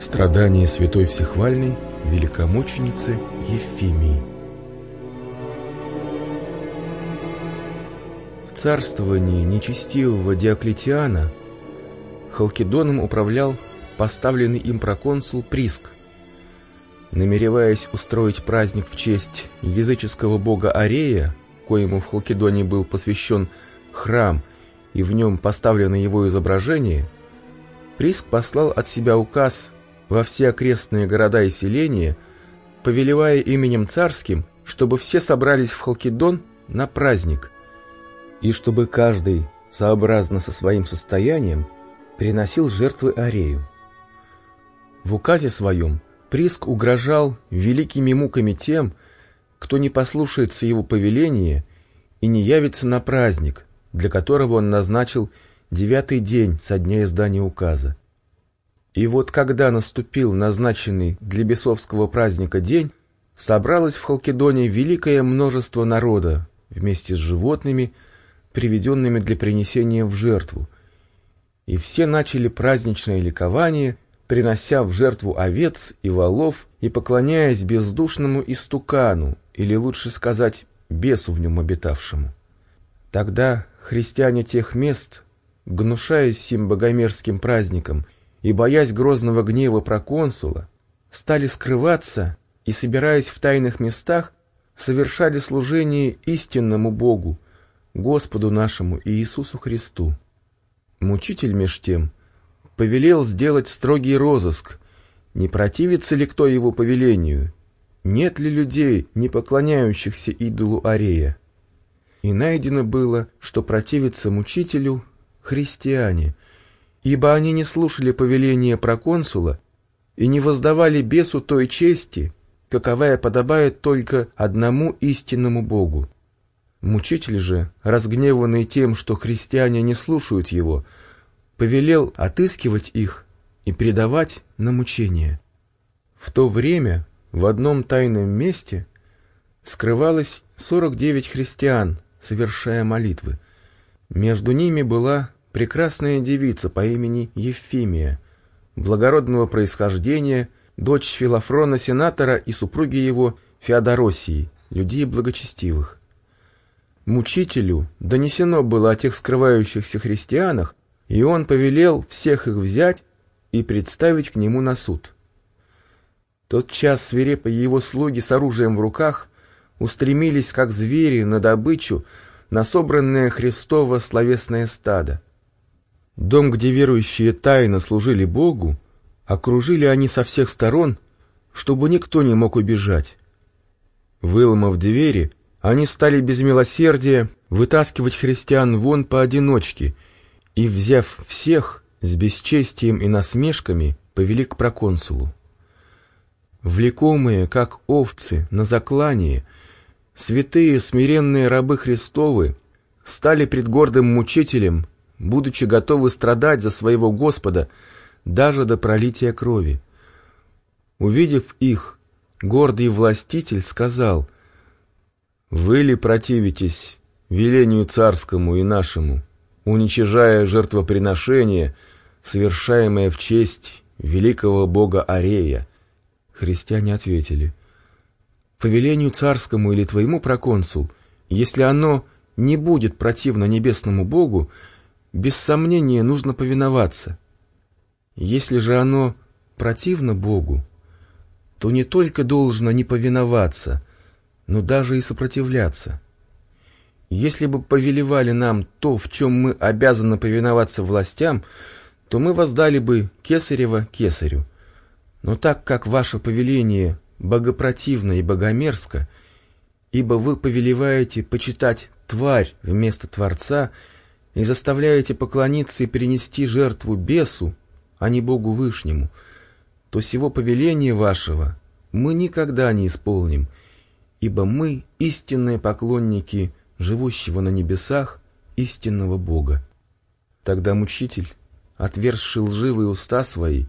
Страдания святой Всехвальной великомученицы Ефимии В царствовании нечестивого Диоклетиана Халкидоном управлял поставленный им проконсул Приск. Намереваясь устроить праздник в честь языческого бога Арея, коему в Халкидоне был посвящен храм и в нем поставлено его изображение, Приск послал от себя указ во все окрестные города и селения, повелевая именем царским, чтобы все собрались в Халкидон на праздник, и чтобы каждый, сообразно со своим состоянием, приносил жертвы Арею. В указе своем Приск угрожал великими муками тем, кто не послушается его повеления и не явится на праздник, для которого он назначил девятый день со дня издания указа. И вот когда наступил назначенный для бесовского праздника день, собралось в Халкидоне великое множество народа вместе с животными, приведенными для принесения в жертву, и все начали праздничное ликование, принося в жертву овец и волов и поклоняясь бездушному истукану, или лучше сказать, бесу в нем обитавшему. Тогда христиане тех мест, гнушаясь сим богомерзким праздником и боясь грозного гнева проконсула, стали скрываться и, собираясь в тайных местах, совершали служение истинному Богу, Господу нашему Иисусу Христу. Мучитель меж тем повелел сделать строгий розыск, не противится ли кто его повелению, нет ли людей, не поклоняющихся идолу Арея. И найдено было, что противятся мучителю христиане, ибо они не слушали повеления проконсула и не воздавали бесу той чести, каковая подобает только одному истинному Богу. Мучитель же, разгневанный тем, что христиане не слушают его, повелел отыскивать их и предавать на мучение. В то время в одном тайном месте скрывалось сорок девять христиан, совершая молитвы. Между ними была прекрасная девица по имени Ефимия, благородного происхождения, дочь Филофрона сенатора и супруги его Феодоросии, людей благочестивых. Мучителю донесено было о тех скрывающихся христианах, и он повелел всех их взять и представить к нему на суд. Тот час свирепые его слуги с оружием в руках устремились, как звери, на добычу, на собранное Христово словесное стадо. Дом, где верующие тайно служили Богу, окружили они со всех сторон, чтобы никто не мог убежать. Выломав двери, они стали без милосердия вытаскивать христиан вон поодиночке и, взяв всех, с бесчестием и насмешками повели к проконсулу. Влекомые, как овцы, на заклание, святые смиренные рабы Христовы стали пред гордым мучителем будучи готовы страдать за своего Господа даже до пролития крови. Увидев их, гордый властитель сказал, «Вы ли противитесь велению царскому и нашему, уничижая жертвоприношение, совершаемое в честь великого бога Арея?» Христиане ответили, «По велению царскому или твоему, проконсул, если оно не будет противно небесному богу, без сомнения нужно повиноваться. Если же оно противно Богу, то не только должно не повиноваться, но даже и сопротивляться. Если бы повелевали нам то, в чем мы обязаны повиноваться властям, то мы воздали бы Кесарева Кесарю. Но так как ваше повеление богопротивно и богомерзко, ибо вы повелеваете почитать тварь вместо Творца — и заставляете поклониться и принести жертву бесу, а не Богу Вышнему, то сего повеления вашего мы никогда не исполним, ибо мы истинные поклонники живущего на небесах истинного Бога. Тогда мучитель, отверзший лживые уста свои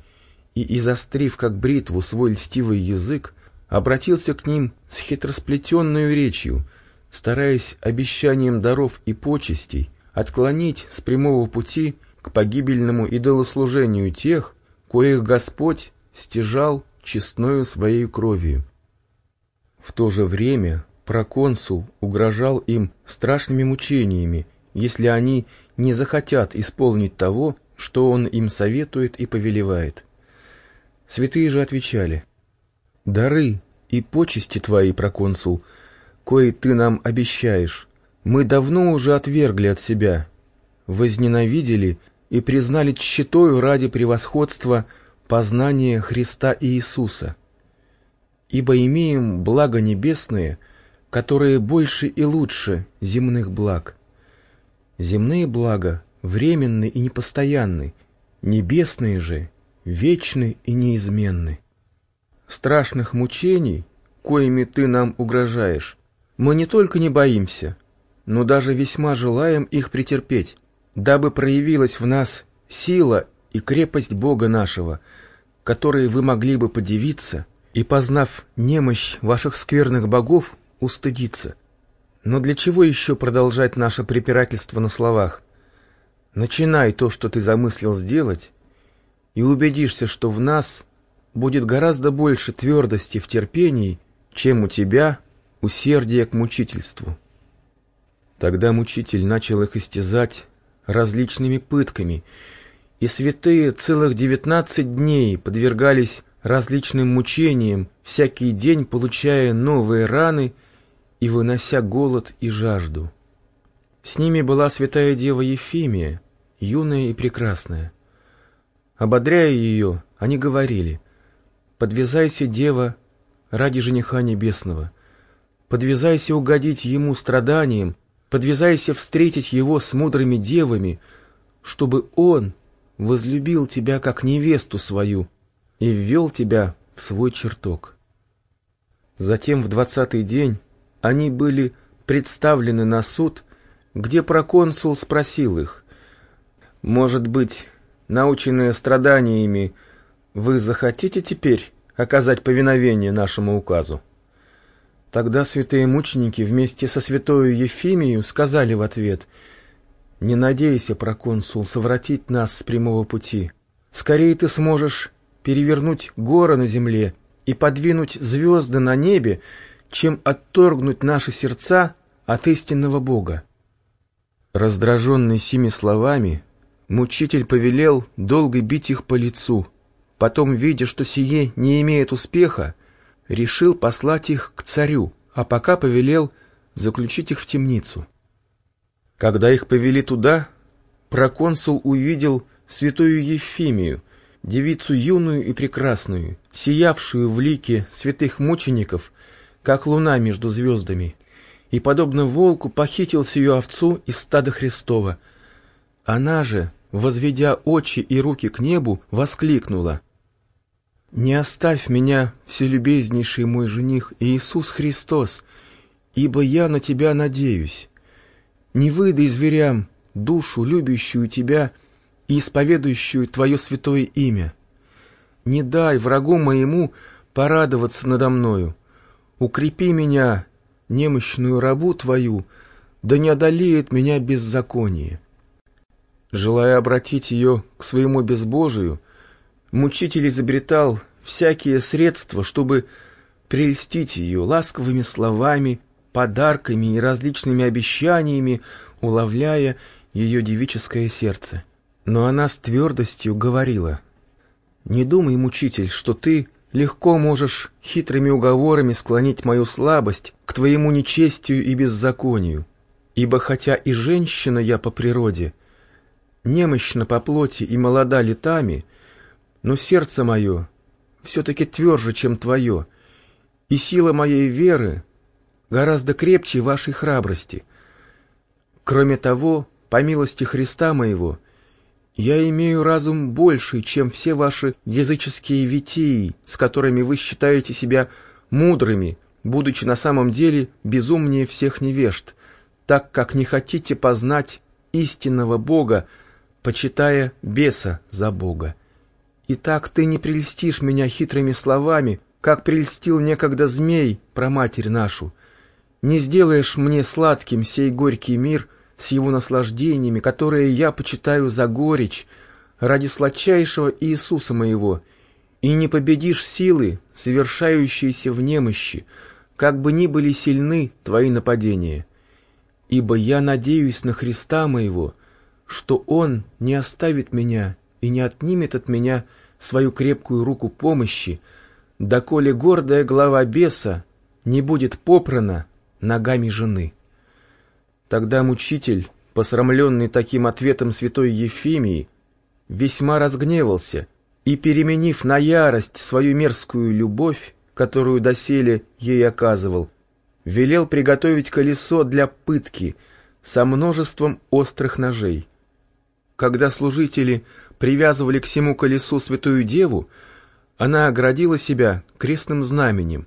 и изострив, как бритву, свой льстивый язык, обратился к ним с хитросплетенной речью, стараясь обещанием даров и почестей отклонить с прямого пути к погибельному идолослужению тех, коих Господь стяжал честною своей кровью. В то же время проконсул угрожал им страшными мучениями, если они не захотят исполнить того, что он им советует и повелевает. Святые же отвечали, «Дары и почести твои, проконсул, кои ты нам обещаешь, мы давно уже отвергли от себя, возненавидели и признали тщетою ради превосходства познания Христа и Иисуса. Ибо имеем благо небесные, которые больше и лучше земных благ. Земные блага временны и непостоянны, небесные же вечны и неизменны. Страшных мучений, коими ты нам угрожаешь, мы не только не боимся, но даже весьма желаем их претерпеть, дабы проявилась в нас сила и крепость Бога нашего, которые вы могли бы подивиться и, познав немощь ваших скверных богов, устыдиться. Но для чего еще продолжать наше препирательство на словах? Начинай то, что ты замыслил сделать, и убедишься, что в нас будет гораздо больше твердости в терпении, чем у тебя усердия к мучительству. Тогда мучитель начал их истязать различными пытками, и святые целых девятнадцать дней подвергались различным мучениям, всякий день получая новые раны и вынося голод и жажду. С ними была святая дева Ефимия, юная и прекрасная. Ободряя ее, они говорили, «Подвязайся, дева, ради жениха небесного, подвязайся угодить ему страданием, подвязайся встретить его с мудрыми девами, чтобы он возлюбил тебя как невесту свою и ввел тебя в свой чертог». Затем в двадцатый день они были представлены на суд, где проконсул спросил их, «Может быть, наученные страданиями, вы захотите теперь оказать повиновение нашему указу?» Тогда святые мученики вместе со святою Ефимией сказали в ответ, «Не надейся, проконсул, совратить нас с прямого пути. Скорее ты сможешь перевернуть горы на земле и подвинуть звезды на небе, чем отторгнуть наши сердца от истинного Бога. Раздраженный сими словами, мучитель повелел долго бить их по лицу. Потом, видя, что сие не имеет успеха, решил послать их к царю, а пока повелел заключить их в темницу. Когда их повели туда, проконсул увидел святую Ефимию, девицу юную и прекрасную, сиявшую в лике святых мучеников как луна между звездами, и, подобно волку, похитил сию овцу из стада Христова. Она же, возведя очи и руки к небу, воскликнула. «Не оставь меня, вселюбезнейший мой жених Иисус Христос, ибо я на Тебя надеюсь. Не выдай зверям душу, любящую Тебя и исповедующую Твое святое имя. Не дай врагу моему порадоваться надо мною, Укрепи меня, немощную рабу твою, да не одолеет меня беззаконие. Желая обратить ее к своему безбожию, мучитель изобретал всякие средства, чтобы прельстить ее ласковыми словами, подарками и различными обещаниями, уловляя ее девическое сердце. Но она с твердостью говорила, «Не думай, мучитель, что ты легко можешь хитрыми уговорами склонить мою слабость к твоему нечестию и беззаконию. Ибо хотя и женщина я по природе, немощна по плоти и молода летами, но сердце мое все-таки тверже, чем твое, и сила моей веры гораздо крепче вашей храбрости. Кроме того, по милости Христа моего — я имею разум больший, чем все ваши языческие витии, с которыми вы считаете себя мудрыми, будучи на самом деле безумнее всех невежд, так как не хотите познать истинного Бога, почитая беса за Бога. Итак, ты не прельстишь меня хитрыми словами, как прельстил некогда змей про матерь нашу. Не сделаешь мне сладким сей горький мир — с его наслаждениями, которые я почитаю за горечь, ради сладчайшего Иисуса моего, и не победишь силы, совершающиеся в немощи, как бы ни были сильны твои нападения. Ибо я надеюсь на Христа моего, что Он не оставит меня и не отнимет от меня свою крепкую руку помощи, доколе гордая глава беса не будет попрана ногами жены. Тогда мучитель, посрамленный таким ответом святой Ефимии, весьма разгневался и, переменив на ярость свою мерзкую любовь, которую доселе ей оказывал, велел приготовить колесо для пытки со множеством острых ножей. Когда служители привязывали к всему колесу святую деву, она оградила себя крестным знаменем,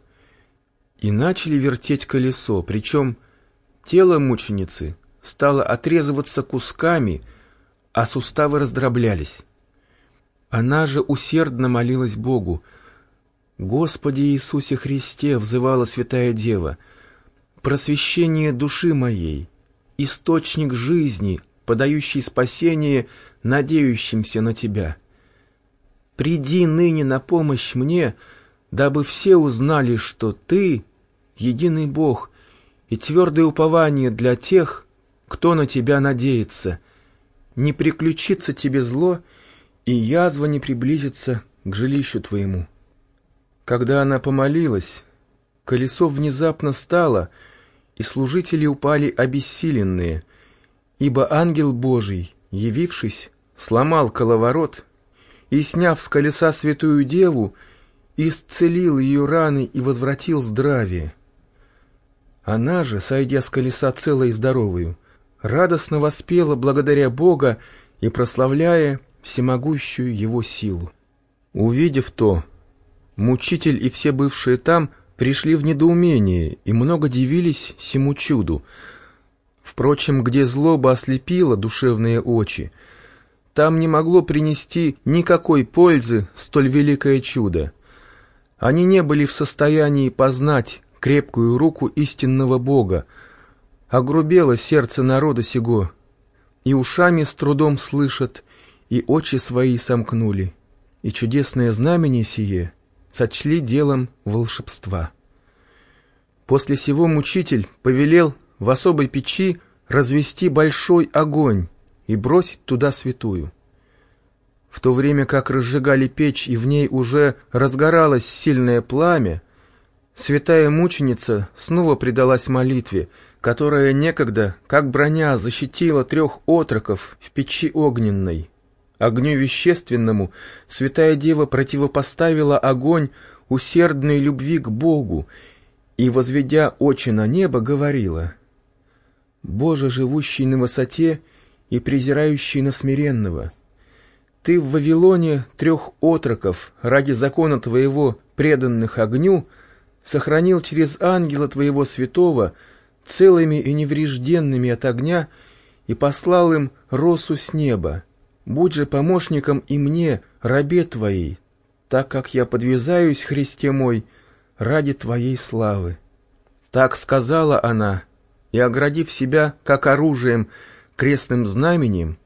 и начали вертеть колесо, причем тело мученицы стало отрезываться кусками, а суставы раздроблялись. Она же усердно молилась Богу. «Господи Иисусе Христе!» — взывала святая Дева. «Просвещение души моей, источник жизни, подающий спасение надеющимся на Тебя. Приди ныне на помощь мне, дабы все узнали, что Ты единый Бог и твердое упование для тех, кто на тебя надеется. Не приключится тебе зло, и язва не приблизится к жилищу твоему. Когда она помолилась, колесо внезапно стало, и служители упали обессиленные, ибо ангел Божий, явившись, сломал коловорот и, сняв с колеса святую деву, исцелил ее раны и возвратил здравие. Она же, сойдя с колеса целой и здоровую, радостно воспела благодаря Бога и прославляя всемогущую его силу. Увидев то, мучитель и все бывшие там пришли в недоумение и много дивились сему чуду. Впрочем, где злоба ослепила душевные очи, там не могло принести никакой пользы столь великое чудо. Они не были в состоянии познать крепкую руку истинного Бога, огрубело сердце народа сего, и ушами с трудом слышат, и очи свои сомкнули, и чудесное знамение сие сочли делом волшебства. После сего мучитель повелел в особой печи развести большой огонь и бросить туда святую. В то время как разжигали печь, и в ней уже разгоралось сильное пламя, Святая мученица снова предалась молитве, которая некогда, как броня, защитила трех отроков в печи огненной. Огню вещественному святая дева противопоставила огонь усердной любви к Богу и, возведя очи на небо, говорила, «Боже, живущий на высоте и презирающий на смиренного, Ты в Вавилоне трех отроков ради закона Твоего, преданных огню, — сохранил через ангела Твоего святого целыми и неврежденными от огня и послал им росу с неба. Будь же помощником и мне, рабе Твоей, так как я подвязаюсь, Христе мой, ради Твоей славы. Так сказала она, и, оградив себя, как оружием, крестным знаменем,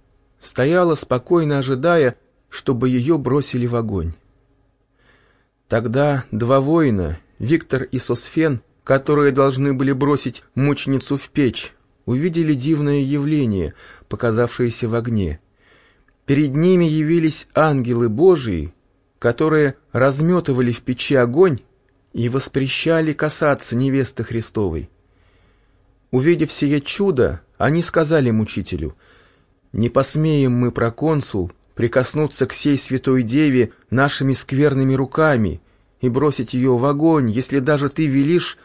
стояла, спокойно ожидая, чтобы ее бросили в огонь. Тогда два воина, Виктор и Сосфен, которые должны были бросить мученицу в печь, увидели дивное явление, показавшееся в огне. Перед ними явились ангелы Божии, которые разметывали в печи огонь и воспрещали касаться невесты Христовой. Увидев сие чудо, они сказали мучителю, «Не посмеем мы, проконсул, прикоснуться к сей святой деве нашими скверными руками, и бросить ее в огонь, если даже ты велишь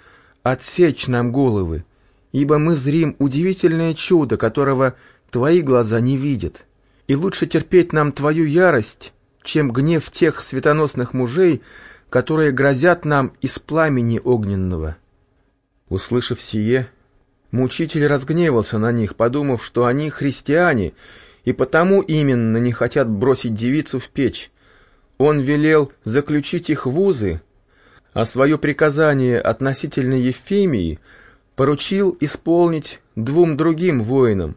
отсечь нам головы, ибо мы зрим удивительное чудо, которого твои глаза не видят. И лучше терпеть нам твою ярость, чем гнев тех светоносных мужей, которые грозят нам из пламени огненного». Услышав сие, мучитель разгневался на них, подумав, что они христиане, и потому именно не хотят бросить девицу в печь, он велел заключить их в узы, а свое приказание относительно Ефимии поручил исполнить двум другим воинам,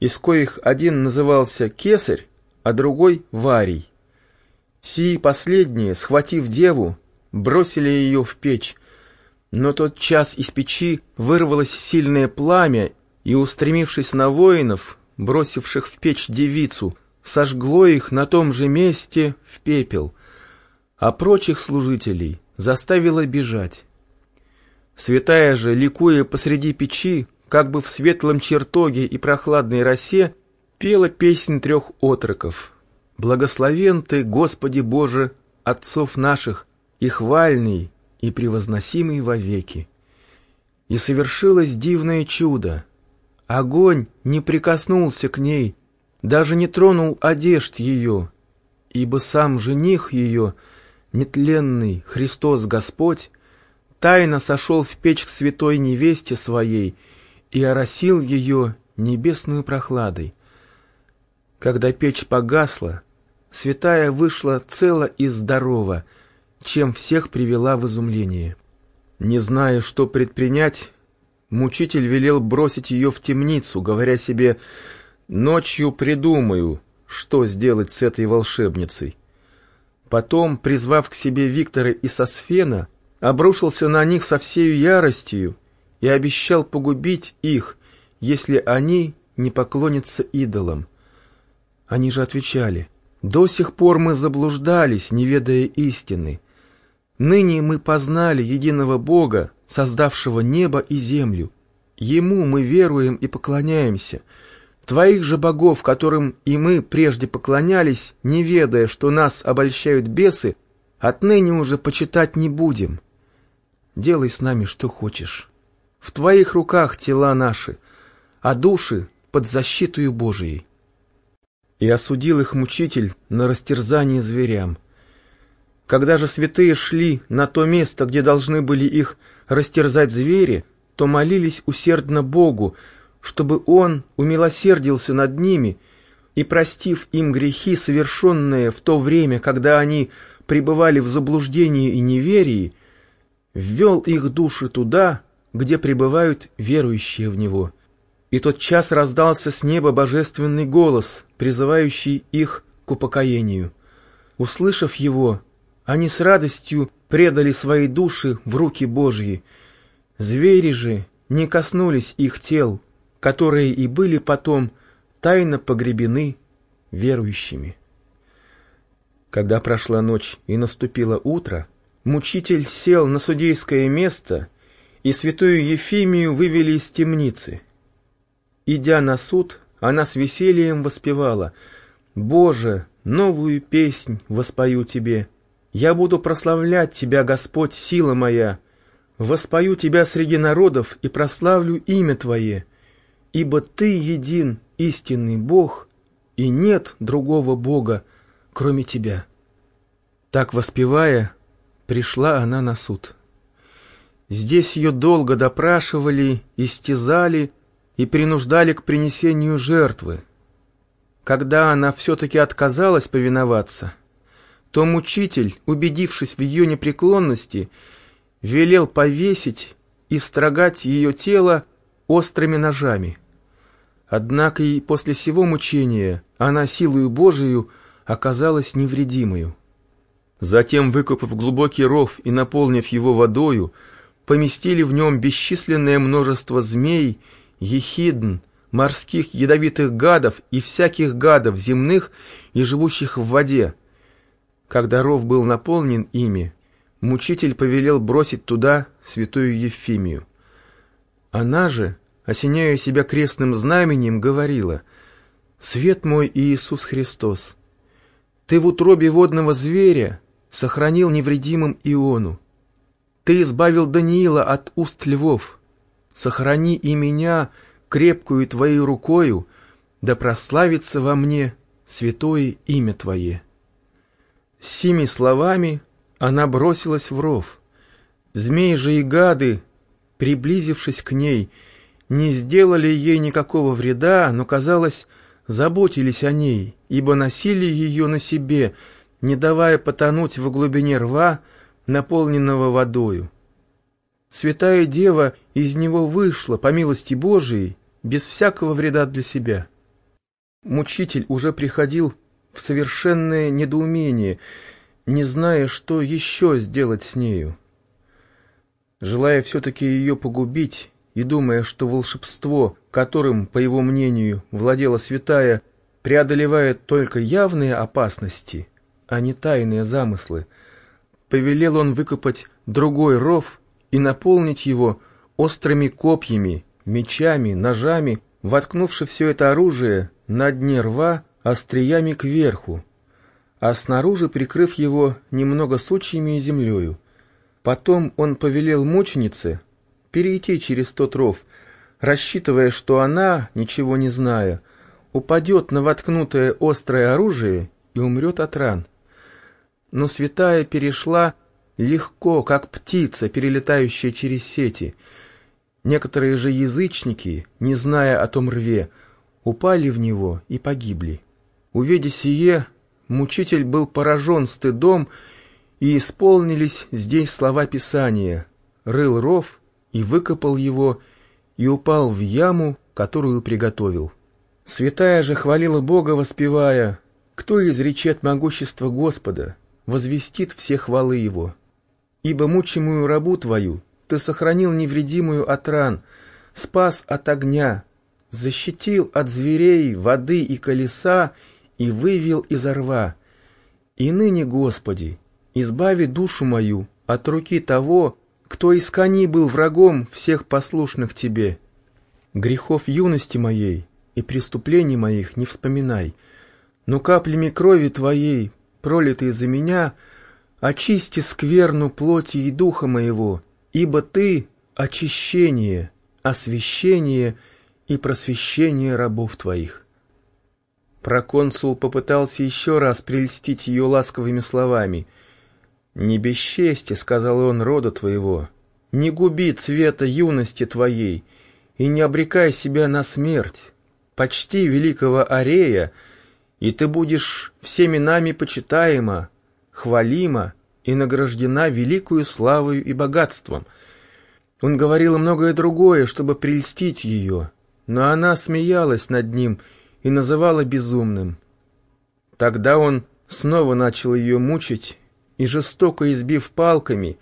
из коих один назывался Кесарь, а другой Варий. Сии последние, схватив деву, бросили ее в печь, но тот час из печи вырвалось сильное пламя, и, устремившись на воинов, бросивших в печь девицу, сожгло их на том же месте в пепел, а прочих служителей заставило бежать. Святая же, ликуя посреди печи, как бы в светлом чертоге и прохладной росе, пела песнь трех отроков. «Благословен Ты, Господи Боже, отцов наших, и хвальный, и превозносимый вовеки». И совершилось дивное чудо. Огонь не прикоснулся к ней, даже не тронул одежд ее, ибо сам жених ее, нетленный Христос Господь, тайно сошел в печь к святой невесте своей и оросил ее небесную прохладой. Когда печь погасла, святая вышла цела и здорова, чем всех привела в изумление. Не зная, что предпринять, мучитель велел бросить ее в темницу, говоря себе Ночью придумаю, что сделать с этой волшебницей. Потом, призвав к себе Виктора и Сосфена, обрушился на них со всею яростью и обещал погубить их, если они не поклонятся идолам. Они же отвечали, «До сих пор мы заблуждались, не ведая истины. Ныне мы познали единого Бога, создавшего небо и землю. Ему мы веруем и поклоняемся» Твоих же богов, которым и мы прежде поклонялись, не ведая, что нас обольщают бесы, отныне уже почитать не будем. Делай с нами, что хочешь. В твоих руках тела наши, а души под защитою Божией. И осудил их мучитель на растерзание зверям. Когда же святые шли на то место, где должны были их растерзать звери, то молились усердно Богу, чтобы Он умилосердился над ними и, простив им грехи, совершенные в то время, когда они пребывали в заблуждении и неверии, ввел их души туда, где пребывают верующие в Него. И тот час раздался с неба божественный голос, призывающий их к упокоению. Услышав его, они с радостью предали свои души в руки Божьи. Звери же не коснулись их тел, которые и были потом тайно погребены верующими. Когда прошла ночь и наступило утро, мучитель сел на судейское место, и святую Ефимию вывели из темницы. Идя на суд, она с весельем воспевала «Боже, новую песнь воспою Тебе! Я буду прославлять Тебя, Господь, сила моя! Воспою Тебя среди народов и прославлю имя Твое!» ибо Ты един истинный Бог, и нет другого Бога, кроме Тебя. Так воспевая, пришла она на суд. Здесь ее долго допрашивали, истязали и принуждали к принесению жертвы. Когда она все-таки отказалась повиноваться, то мучитель, убедившись в ее непреклонности, велел повесить и строгать ее тело острыми ножами. Однако и после сего мучения она силою Божию оказалась невредимою. Затем, выкопав глубокий ров и наполнив его водою, поместили в нем бесчисленное множество змей, ехидн, морских ядовитых гадов и всяких гадов земных и живущих в воде. Когда ров был наполнен ими, мучитель повелел бросить туда святую Евфимию. Она же, осеняя себя крестным знаменем, говорила, «Свет мой Иисус Христос, Ты в утробе водного зверя сохранил невредимым Иону. Ты избавил Даниила от уст львов. Сохрани и меня крепкую Твоей рукою, да прославится во мне святое имя Твое». Сими словами она бросилась в ров. Змеи же и гады, приблизившись к ней, — не сделали ей никакого вреда, но, казалось, заботились о ней, ибо носили ее на себе, не давая потонуть в глубине рва, наполненного водою. Святая Дева из него вышла, по милости Божией, без всякого вреда для себя. Мучитель уже приходил в совершенное недоумение, не зная, что еще сделать с нею. Желая все-таки ее погубить и думая, что волшебство, которым, по его мнению, владела святая, преодолевает только явные опасности, а не тайные замыслы, повелел он выкопать другой ров и наполнить его острыми копьями, мечами, ножами, воткнувши все это оружие на дне рва остриями кверху, а снаружи прикрыв его немного сучьями и землею. Потом он повелел мученице перейти через тот ров, рассчитывая, что она, ничего не зная, упадет на воткнутое острое оружие и умрет от ран. Но святая перешла легко, как птица, перелетающая через сети. Некоторые же язычники, не зная о том рве, упали в него и погибли. Увидя сие, мучитель был поражен стыдом, и исполнились здесь слова Писания «рыл ров и выкопал его, и упал в яму, которую приготовил». Святая же хвалила Бога, воспевая «Кто изречет могущество Господа, возвестит все хвалы Его? Ибо мучимую рабу Твою Ты сохранил невредимую от ран, спас от огня, защитил от зверей, воды и колеса и вывел из рва. И ныне, Господи, избави душу мою от руки того, кто из коней был врагом всех послушных Тебе. Грехов юности моей и преступлений моих не вспоминай, но каплями крови Твоей, пролитой за меня, очисти скверну плоти и духа моего, ибо Ты — очищение, освящение и просвещение рабов Твоих. Проконсул попытался еще раз прельстить ее ласковыми словами. «Не бесчести, — сказал он, — рода твоего, не губи цвета юности твоей и не обрекай себя на смерть. Почти великого Арея, и ты будешь всеми нами почитаема, хвалима и награждена великую славою и богатством». Он говорил многое другое, чтобы прельстить ее, но она смеялась над ним — и называла безумным. Тогда он снова начал ее мучить и, жестоко избив палками,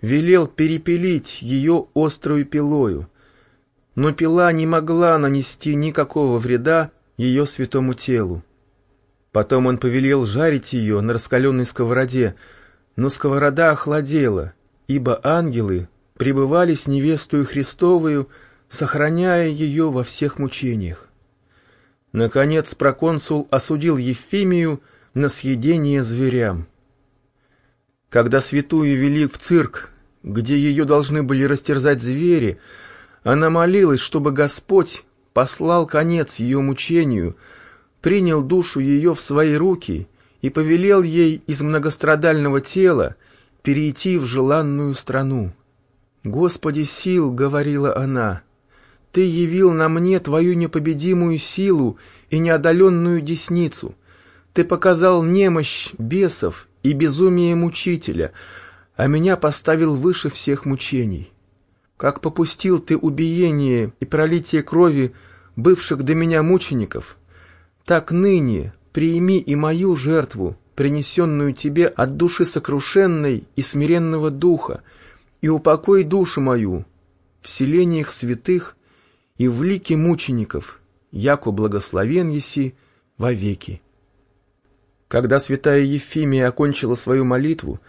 велел перепилить ее острую пилою. Но пила не могла нанести никакого вреда ее святому телу. Потом он повелел жарить ее на раскаленной сковороде, но сковорода охладела, ибо ангелы пребывали с невестою Христовою, сохраняя ее во всех мучениях. Наконец проконсул осудил Ефимию на съедение зверям. Когда святую вели в цирк, где ее должны были растерзать звери, она молилась, чтобы Господь послал конец ее мучению, принял душу ее в свои руки и повелел ей из многострадального тела перейти в желанную страну. «Господи сил!» — говорила она — ты явил на мне твою непобедимую силу и неодоленную десницу. Ты показал немощь бесов и безумие мучителя, а меня поставил выше всех мучений. Как попустил ты убиение и пролитие крови бывших до меня мучеников, так ныне прими и мою жертву, принесенную тебе от души сокрушенной и смиренного духа, и упокой душу мою в селениях святых и в лике мучеников, яко благословен еси вовеки. Когда святая Ефимия окончила свою молитву,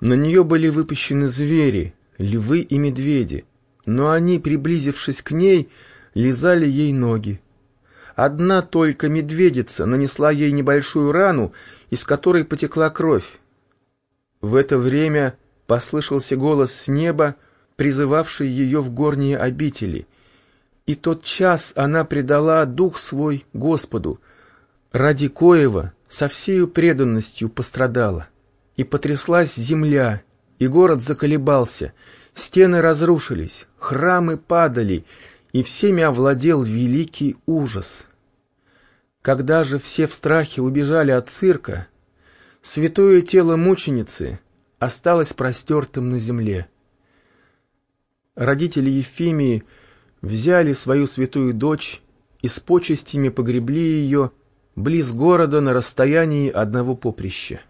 на нее были выпущены звери, львы и медведи, но они, приблизившись к ней, лизали ей ноги. Одна только медведица нанесла ей небольшую рану, из которой потекла кровь. В это время послышался голос с неба, призывавший ее в горние обители, и тот час она предала дух свой Господу, ради коего со всею преданностью пострадала. И потряслась земля, и город заколебался, стены разрушились, храмы падали, и всеми овладел великий ужас. Когда же все в страхе убежали от цирка, святое тело мученицы осталось простертым на земле. Родители Ефимии взяли свою святую дочь и с почестями погребли ее близ города на расстоянии одного поприща.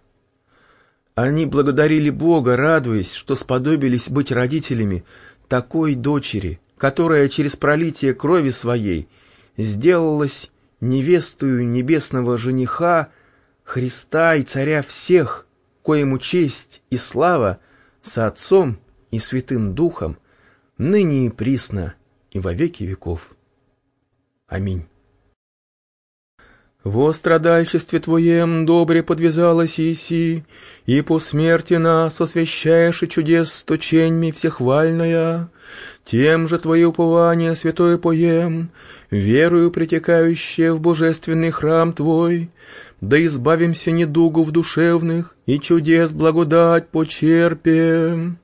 Они благодарили Бога, радуясь, что сподобились быть родителями такой дочери, которая через пролитие крови своей сделалась невестою небесного жениха, Христа и Царя всех, коему честь и слава со Отцом и Святым Духом, ныне и присно, и во веки веков. Аминь. Во страдальчестве Твоем добре подвязалась Иси, и по смерти нас освящаешь и чудес стученьми всехвальная. Тем же Твое упование святое поем, верою притекающее в божественный храм Твой, да избавимся недугов душевных и чудес благодать почерпем.